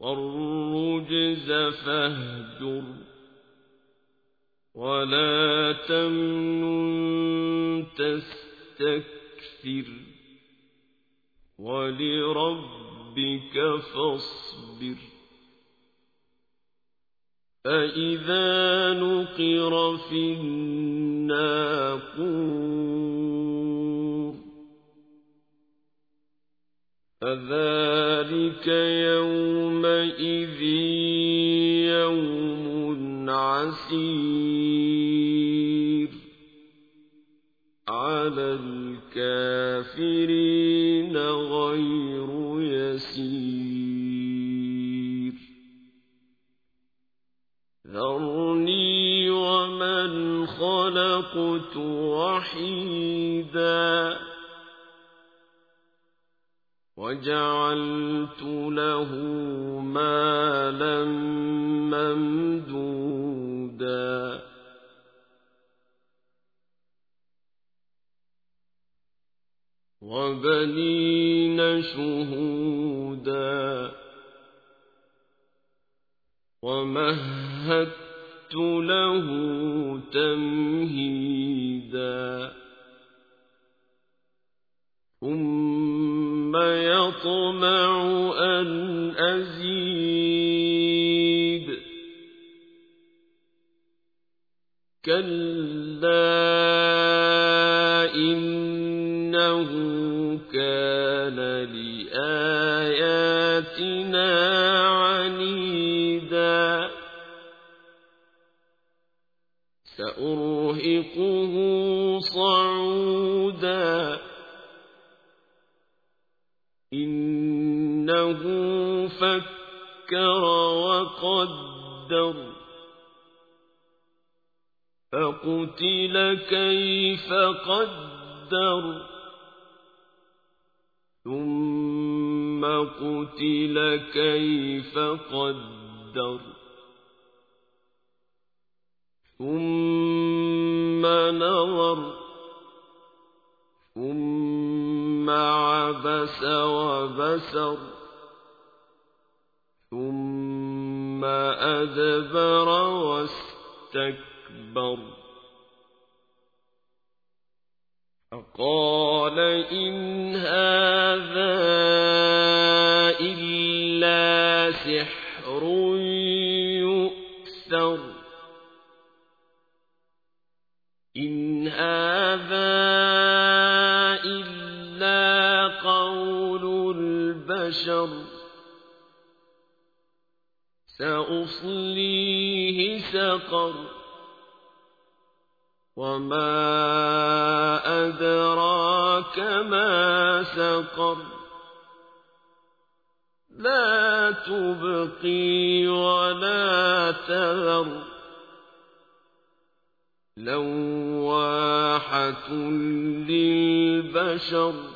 والرجز فاهجر ولا تمنن تستكثر ولربك فاصبر فإذا نقر في الناقور فذلك يومئذ يوم عسير على الكافرين غير يسير ذرني ومن خلقت وحيداً وجعلت له مالا ممدودا. وبنين شهودا. ومهدت له تمهيدا. ثم يطمع أن أزيد. كلا إنه كان لآياتنا عنيدا. سأرهقه صعودا. فكر وقدر فقتل كيف قدر ثم قتل كيف قدر ثم نظر ثم عبس وبسر ثم أدبر واستكبر. فقال إن هذا إلا سحر يؤثر. إن هذا إلا قول البشر. سأصليه سقر. وما أدراك ما سقر. لا تبقي ولا تذر. لواحة للبشر.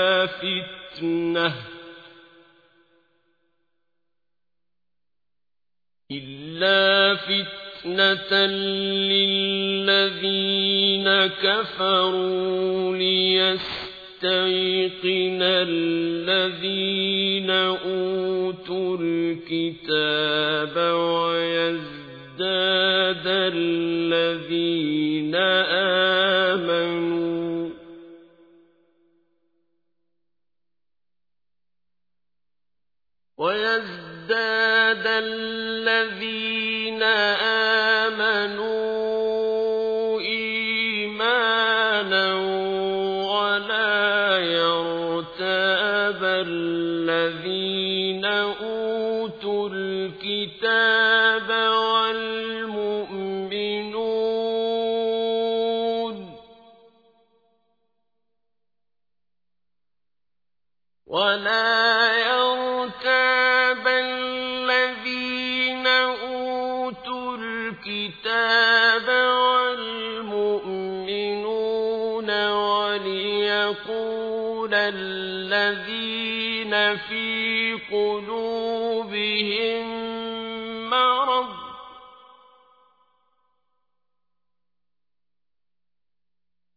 فتنة. إلا فتنة للذين كفروا ليستيقن الذين أوتوا الكتاب إيمانا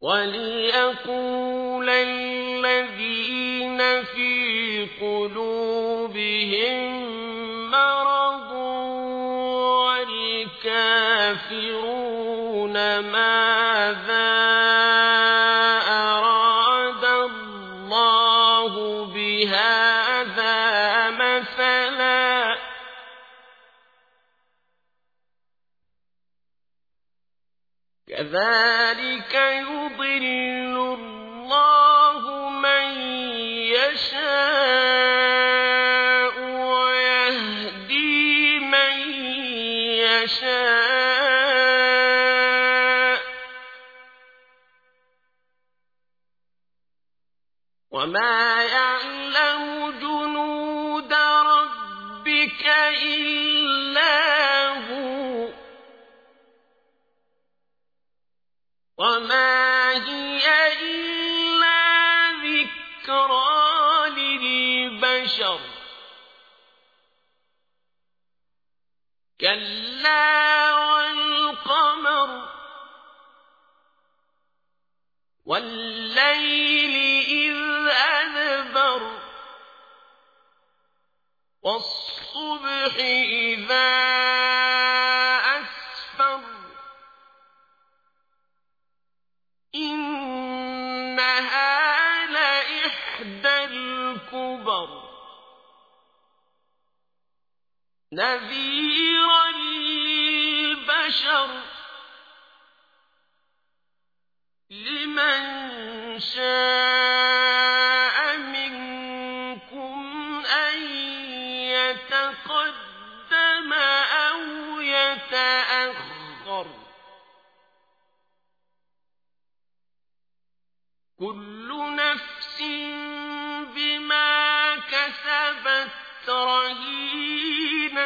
وليقول الذين في قلوبهم مرض والكافرون ماذا أراد الله بهذا كذلك يضل الله من يشاء ويهدي من يشاء. وما وما هي إلا ذكرى للبشر نذيرا للبشر لمن شاء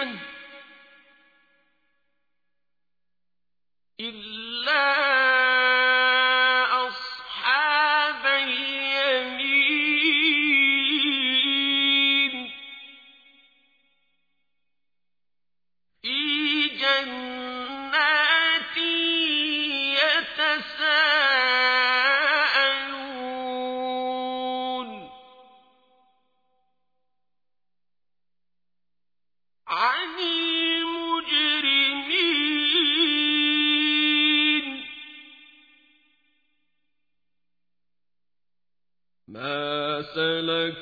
Amen.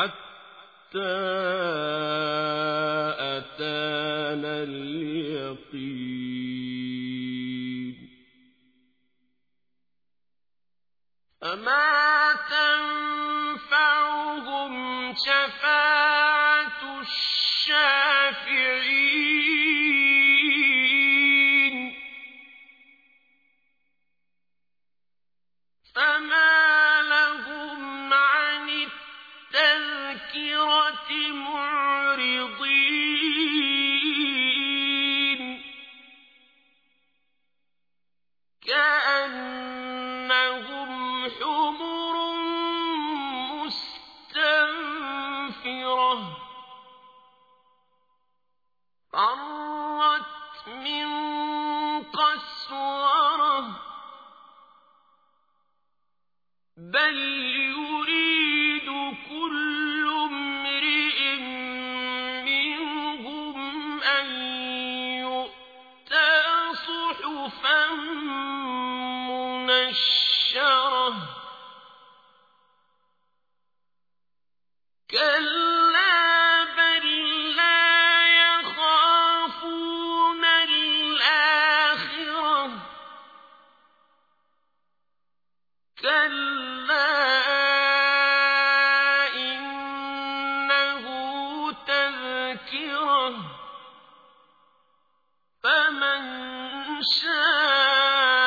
حتى أتانا اليقين. فما تنفعهم شفاعة الشافعين فرت من قسورة. بل يريد كل امرئ منهم أن يؤتى صحفا منشرة. كلا إنه تذكرة فمن شاء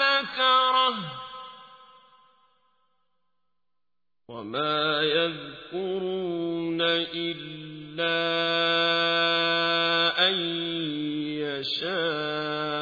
ذكره وما يذكرون إلا أن يشاء